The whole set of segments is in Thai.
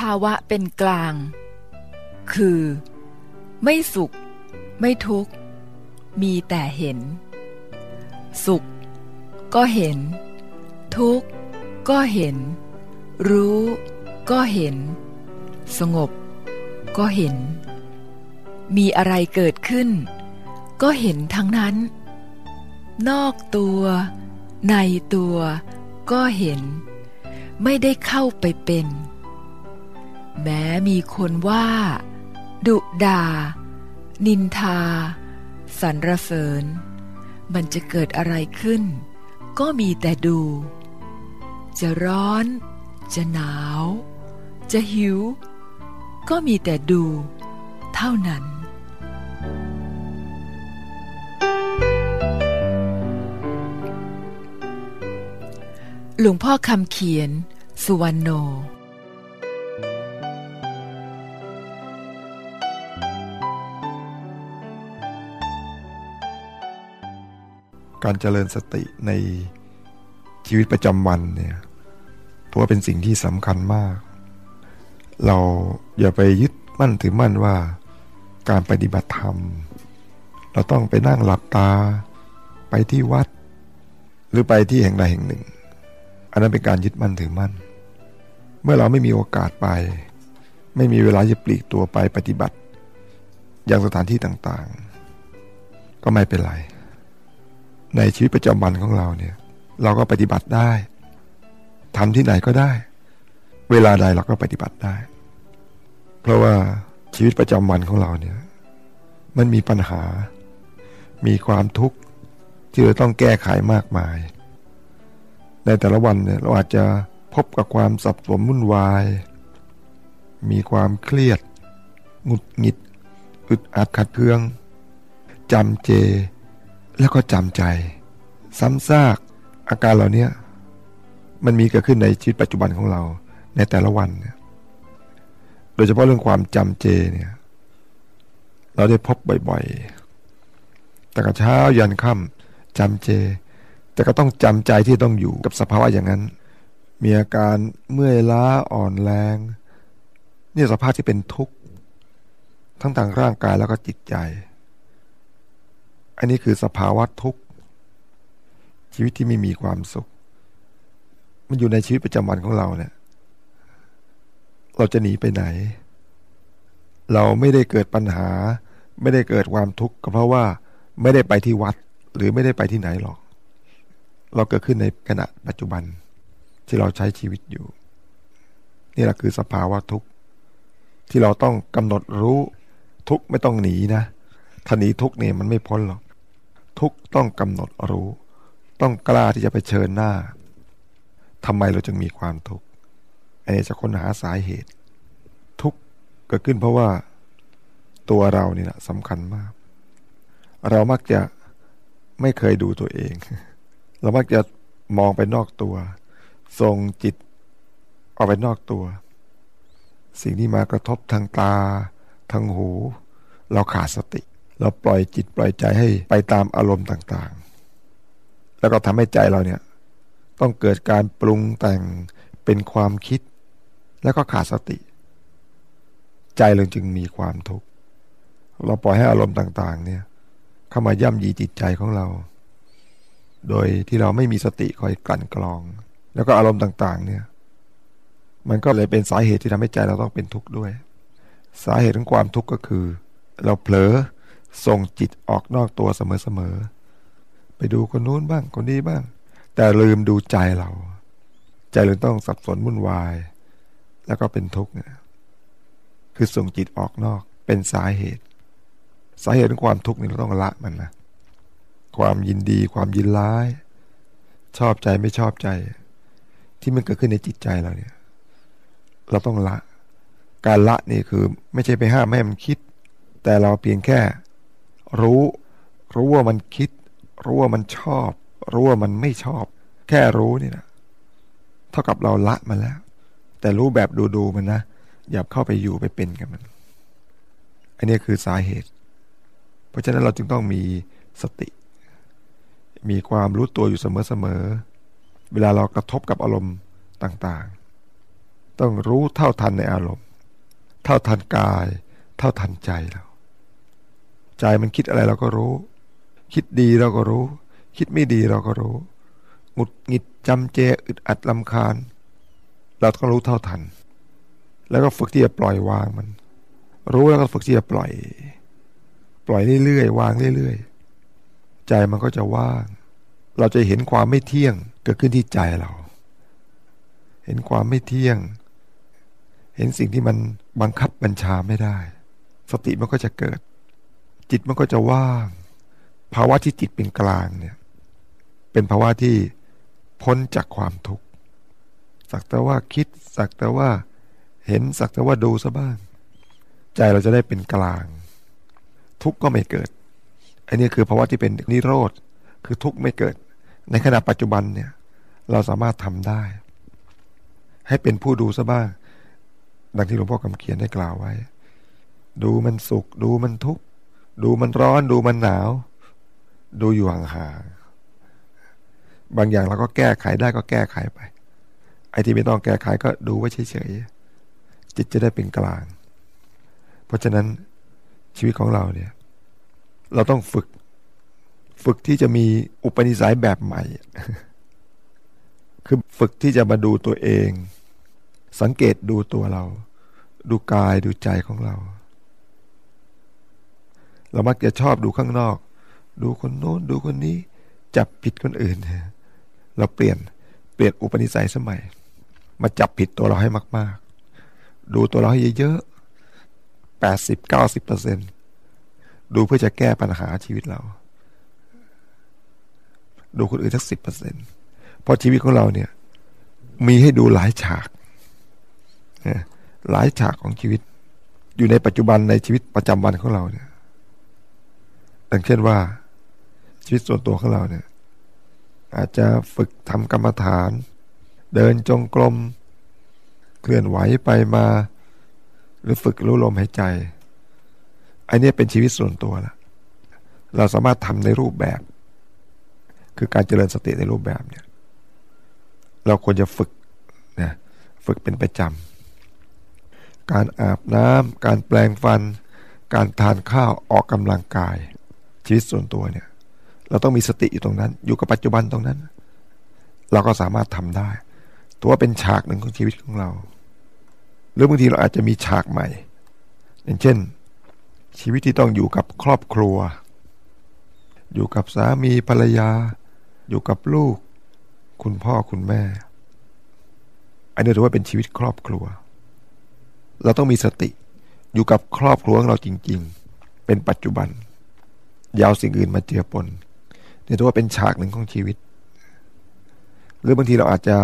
ภาวะเป็นกลาง คือ ไม่สุข ไม่ทุกข์ มีแต่เห็น สุข ก็เห็น ทุกข์ ก็เห็น รู้ ก็เห็น สงบ ก็เห็น มีอะไรเกิดขึ้น ก็เห็นทั้งนั้น นอกตัว ในตัว ก็เห็น ไม่ได้เข้าไปเป็น แม้มีคนว่า ดุดานินทา สรรเสริญ มันจะเกิดอะไรขึ้น ก็มีแต่ดู จะร้อน จะหนาว จะหิว ก็มีแต่ดู เท่านั้นหลวงพ่อคำเขียน สุวรรณโน การเจริญสติในชีวิตประจำวันเนี่ยเพราะว่าเป็นสิ่งที่สำคัญมาก เราอย่าไปยึดมั่นถือมั่นว่าการปฏิบัติธรรม เราต้องไปนั่งหลับตาไปที่วัด หรือไปที่แห่งใดแห่งหนึ่ง อันนั้นเป็นการยึดมั่นถือมั่น เมื่อเราไม่มีโอกาสไป ไม่มีเวลาจะปลีกตัวไปปฏิบัติ อย่างสถานที่ต่างๆ ก็ไม่เป็นไร ในชีวิตประจำวันของเราเนี่ย เราก็ปฏิบัติได้ทำที่ไหนก็ได้ เวลาใดเราก็ปฏิบัติได้ เพราะว่าชีวิตประจำวันของเราเนี่ย มันมีปัญหา มีความทุกข์ที่เราต้องแก้ไขมากมาย ในแต่ละวันเนี่ยเราอาจจะพบกับความสับสนวุ่นวาย มีความเครียด หงุดหงิด อึดอัดขัดเคืองจำเจ แล้วก็จำใจ ซ้ำซากอาการเหล่านี้มันมีเกิดขึ้นในชีวิตปัจจุบันของเราในแต่ละวันเนี่ยโดยเฉพาะเรื่องความจำเจเนี่ยเราได้พบบ่อยๆแต่กเช้ายันค่ำจำเจ แต่ก็ต้องจำใจที่ต้องอยู่กับสภาวะอย่างนั้น มีอาการเมื่อยล้าอ่อนแรงนี่สภาพที่เป็นทุกข์ทั้งทางร่างกายแล้วก็จิตใจ อันนี้คือสภาวะทุกข์ชีวิตที่ไม่มีความสุข มันอยู่ในชีวิตประจำวันของเราเนี่ย เราจะหนีไปไหน เราไม่ได้เกิดปัญหา ไม่ได้เกิดความทุกข์ก็เพราะว่าไม่ได้ไปที่วัด หรือไม่ได้ไปที่ไหนหรอก เราเกิดขึ้นในขณะปัจจุบันที่เราใช้ชีวิตอยู่ นี่แหละคือสภาวะทุกข์ที่เราต้องกำหนดรู้ทุกไม่ต้องหนีนะถ้าหนีทุกเนี่ยมันไม่พ้นหรอก ทุกต้องกำหนดรู้ ต้องกล้าที่จะไปเชิญหน้าทำไมเราจึงมีความทุกข์อันนี้จะค้นหาสาเหตุ ทุกข์เกิดขึ้นเพราะว่าตัวเรานี่แหละสำคัญมาก เรามักจะไม่เคยดูตัวเอง เรามักจะมองไปนอกตัวส่งจิตออกไปนอกตัว สิ่งที่มากระทบทางตา ทางหู เราขาดสติ เราปล่อยจิตปล่อยใจให้ไปตามอารมณ์ต่างๆ แล้วก็ทำให้ใจเราเนี่ยต้องเกิดการปรุงแต่งเป็นความคิด แล้วก็ขาดสติ ใจเราจึงมีความทุกข์เราปล่อยให้อารมณ์ต่าง ๆ เนี่ย เข้ามาย่ำยีจิตใจของเรา โดยที่เราไม่มีสติคอยกลั่นกรอง แล้วก็อารมณ์ต่าง ๆ เนี่ย มันก็เลยเป็นสาเหตุที่ทำให้ใจเราต้องเป็นทุกข์ด้วย สาเหตุของความทุกข์ก็คือ เราเผลอ ส่งจิตออกนอกตัวเสมอๆ ไปดูคนนู้นบ้างคนนี้บ้าง แต่ลืมดูใจเรา ใจเราต้องสับสนวุ่นวาย แล้วก็เป็นทุกข์เนี่ยคือส่งจิตออกนอกเป็นสาเหตุ สาเหตุของความทุกข์นี่เราต้องละมันนะความยินดีความยินร้าย ชอบใจไม่ชอบใจ ที่มันเกิดขึ้นในจิตใจเราเนี่ย เราต้องละ การละนี่คือ ไม่ใช่ไปห้ามไม่ให้มันคิด แต่เราเพียงแค่ รู้ รู้ว่ามันคิด รู้ว่ามันชอบ รู้ว่ามันไม่ชอบ แค่รู้นี่นะเท่ากับเราละมันแล้ว แต่รู้แบบดูดูมันนะอย่าเข้าไปอยู่ไปเป็นกับมัน อันนี้คือสาเหตุ เพราะฉะนั้นเราจึงต้องมีสติ มีความรู้ตัวอยู่เสมอๆเวลาเรากระทบกับอารมณ์ต่างๆ ต้องรู้เท่าทันในอารมณ์ เท่าทันกาย เท่าทันใจเรา ใจมันคิดอะไรเราก็รู้ คิดดีเราก็รู้ คิดไม่ดีเราก็รู้หงุดหงิดจำเจอึดอัดลำคาญ เราต้องรู้เท่าทัน แล้วก็ฝึกที่จะปล่อยวางมัน รู้แล้วก็ฝึกที่จะปล่อย ปล่อยเรื่อยๆวางเรื่อยๆใจมันก็จะว่าง เราจะเห็นความไม่เที่ยงเกิดขึ้นที่ใจเรา เห็นความไม่เที่ยง เห็นสิ่งที่มันบังคับบัญชาไม่ได้ สติมันก็จะเกิด จิตมันก็จะว่าง ภาวะที่จิตเป็นกลางเนี่ย เป็นภาวะที่พ้นจากความทุกข์สักแต่ว่าคิดสักแต่ว่าเห็นสักแต่ว่าดูซะบ้าง ใจเราจะได้เป็นกลาง ทุกข์ก็ไม่เกิดอันนี้คือภาวะที่เป็นนิโรธคือทุกข์ไม่เกิด ในขณะปัจจุบันเนี่ย เราสามารถทำได้ ให้เป็นผู้ดูซะบ้าง ดังที่หลวงพ่อคำเขียนได้กล่าวไว้ ดูมันสุข ดูมันทุกข์ ดูมันร้อนดูมันหนาว ดูอยู่ห่างๆบางอย่างเราก็แก้ไขได้ก็แก้ไขไป ไอ้ที่ไม่ต้องแก้ไขก็ดูไว้เฉยๆจิตจะได้เป็นกลาง เพราะฉะนั้นชีวิตของเราเนี่ย เราต้องฝึก ฝึกที่จะมีอุปนิสัยแบบใหม่ คือฝึกที่จะมาดูตัวเอง สังเกตดูตัวเรา ดูกายดูใจของเรา เรามักจะชอบดูข้างนอก ดูคนโน้นดูคนนี้ จับผิดคนอื่น เราเปลี่ยนเปลี่ยนอุปนิสัยสมัย มาจับผิดตัวเราให้มาก ๆ ดูตัวเราให้เยอะๆแปดสิบเก้าสิบเปอร์เซ็นดูเพื่อจะแก้ปัญหาชีวิตเรา ดูคนอื่นสักสิบเปอร์เซ็นเพราะชีวิตของเราเนี่ย มีให้ดูหลายฉากหลายฉากของชีวิต อยู่ในปัจจุบันในชีวิตประจำวันของเราเนี่ย ดังเช่นว่า ชีวิตส่วนตัวของเราเนี่ย อาจจะฝึกทำกรรมฐาน เดินจงกรมเคลื่อนไหวไปมา หรือฝึกรู้ลมหายใจ อันนี้เป็นชีวิตส่วนตัวละเราสามารถทำในรูปแบบ คือการเจริญสติในรูปแบบเนี่ย เราควรจะฝึกนะฝึกเป็นประจำการอาบน้ำการแปลงฟัน การทานข้าวออกกำลังกาย ชีวิตส่วนตัวเนี่ย เราต้องมีสติอยู่ตรงนั้น อยู่กับปัจจุบันตรงนั้น เราก็สามารถทำได้ตัวเป็นฉากหนึ่งของชีวิตของเรา หรือบางทีเราอาจจะมีฉากใหม่ อย่างเช่น ชีวิตที่ต้องอยู่กับครอบครัว อยู่กับสามีภรรยา อยู่กับลูก คุณพ่อคุณแม่ อันนี้ถือว่าเป็นชีวิตครอบครัว เราต้องมีสติอยู่กับครอบครัวของเราจริง ๆ เป็นปัจจุบัน ยาวสิ่งอื่นมาเจือปนเนี่ถือว่าเป็นฉากหนึ่งของชีวิต หรือบางทีเราอาจจะ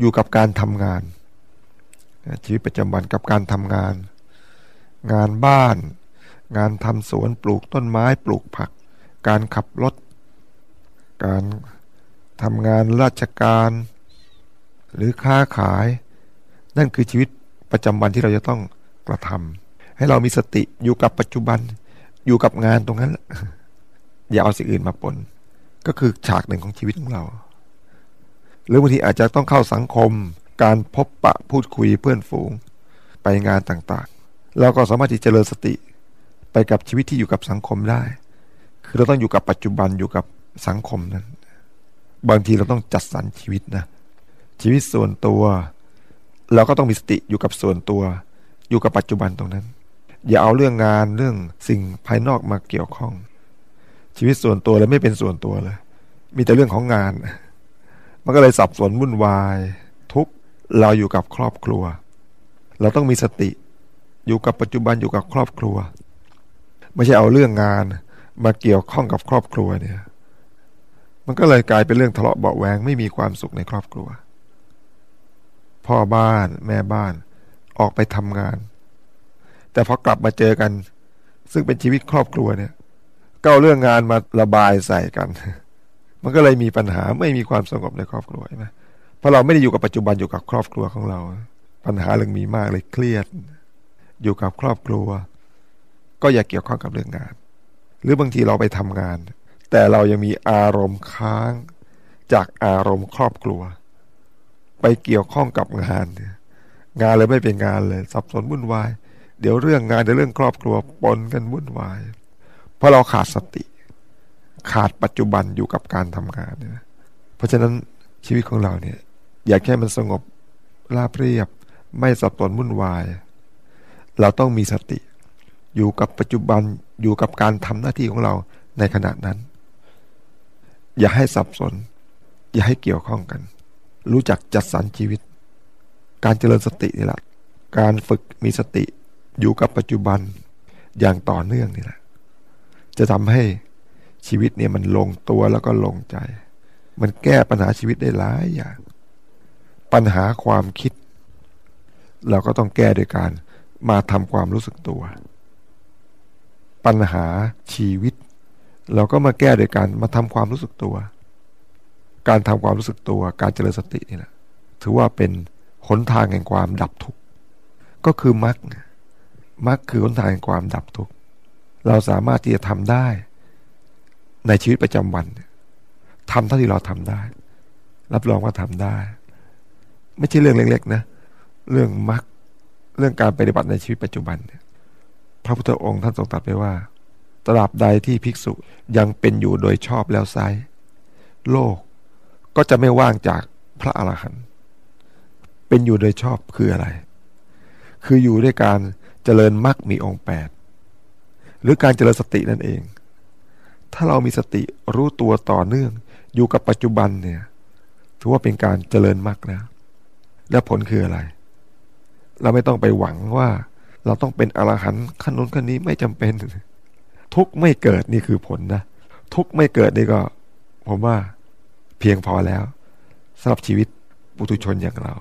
อยู่กับการทำงาน ชีวิตประจำวันกับการทำงาน งานบ้าน งานทำสวนปลูกต้นไม้ปลูกผัก การขับรถ การทำงานราชการ หรือค้าขาย นั่นคือชีวิตประจำวันที่เราจะต้องกระทำให้เรามีสติอยู่กับปัจจุบัน อยู่กับงานตรงนั้น อย่าเอาสิ่งอื่นมาปน ก็คือฉากหนึ่งของชีวิตของเรา หรือบางทีอาจจะต้องเข้าสังคม การพบปะพูดคุยเพื่อนฝูง ไปงานต่างๆ เราก็สามารถที่จะเจริญสติไปกับชีวิตที่อยู่กับสังคมได้ คือเราต้องอยู่กับปัจจุบันอยู่กับสังคมนั้น บางทีเราต้องจัดสรรชีวิตนะ ชีวิตส่วนตัว เราก็ต้องมีสติอยู่กับส่วนตัว อยู่กับปัจจุบันตรงนั้น อย่าเอาเรื่องงานเรื่องสิ่งภายนอกมาเกี่ยวข้อง ชีวิตส่วนตัวแล้วไม่เป็นส่วนตัวเลย มีแต่เรื่องของงาน มันก็เลยสับสนวุ่นวาย ทุกเราอยู่กับครอบครัว เราต้องมีสติอยู่กับปัจจุบันอยู่กับครอบครัว ไม่ใช่เอาเรื่องงานมาเกี่ยวข้องกับครอบครัวเนี่ย มันก็เลยกลายเป็นเรื่องทะเลาะเบาแวงไม่มีความสุขในครอบครัว พ่อบ้านแม่บ้านออกไปทำงาน แต่พอกลับมาเจอกัน ซึ่งเป็นชีวิตครอบครัวเนี่ยก็เอาเรื่องงานมาระบายใส่กัน มันก็เลยมีปัญหาไม่มีความสงบในครอบครัวใช่ไหมเพราะเราไม่ได้อยู่กับปัจจุบันอยู่กับครอบครัวของเรา ปัญหาเรื่องมีมากเลยเครียด อยู่กับครอบครัว ก็อย่าเกี่ยวข้องกับเรื่องงาน หรือบางทีเราไปทำงาน แต่เรายังมีอารมณ์ค้างจากอารมณ์ครอบครัว ไปเกี่ยวข้องกับงาน งานเลยไม่เป็นงานเลย สับสนวุ่นวาย เดี๋ยวเรื่องงานเดี๋ยวเรื่องครอบครัวปนกันวุ่นวาย เพราะเราขาดสติ ขาดปัจจุบันอยู่กับการทำงานเนี่ยเพราะฉะนั้นชีวิตของเราเนี่ย อยากแค่มันสงบราบเรียบ ไม่สับสนวุ่นวาย เราต้องมีสติ อยู่กับปัจจุบันอยู่กับการทำหน้าที่ของเราในขณะนั้น อย่าให้สับสน อย่าให้เกี่ยวข้องกัน รู้จักจัดสรรชีวิต การเจริญสตินี่แหละการฝึกมีสติ อยู่กับปัจจุบันอย่างต่อเนื่องนี่แหละ จะทำให้ชีวิตเนี่ยมันลงตัวแล้วก็ลงใจ มันแก้ปัญหาชีวิตได้หลายอย่าง ปัญหาความคิด เราก็ต้องแก้โดยการมาทำความรู้สึกตัว ปัญหาชีวิต เราก็มาแก้โดยการมาทำความรู้สึกตัว การทำความรู้สึกตัว การเจริญสตินี่แหละ ถือว่าเป็นหนทางแห่งความดับทุกข์ ก็คือมรรค มรรคคือหนทางแห่งความดับทุกข์เราสามารถที่จะทำได้ ในชีวิตประจำวันทำเท่าที่เราทำได้ รับรองว่าทำได้ ไม่ใช่เรื่องเล็กๆนะ เรื่องมรรคเรื่องการปฏิบัติในชีวิตปัจจุบันเนี่ยพระพุทธองค์ท่านทรงตรัสไปว่าตราบใดที่ภิกษุยังเป็นอยู่โดยชอบแล้วไซโลกก็จะไม่ว่างจากพระอรหันต์เป็นอยู่โดยชอบคืออะไร คืออยู่ด้วยการ เจริญมรรคมีองค์แปดหรือการเจริญสตินั่นเอง ถ้าเรามีสติรู้ตัวต่อเนื่อง อยู่กับปัจจุบันเนี่ย ถือว่าเป็นการเจริญมรรคแล้วแล้วผลคืออะไร เราไม่ต้องไปหวังว่า เราต้องเป็นอรหันต์ขั้นนู้นขั้นนี้ไม่จำเป็น ทุกไม่เกิดนี่คือผลนะ ทุกไม่เกิดนี่ก็ ผมว่าเพียงพอแล้วสำหรับชีวิตปุถุชนอย่างเรา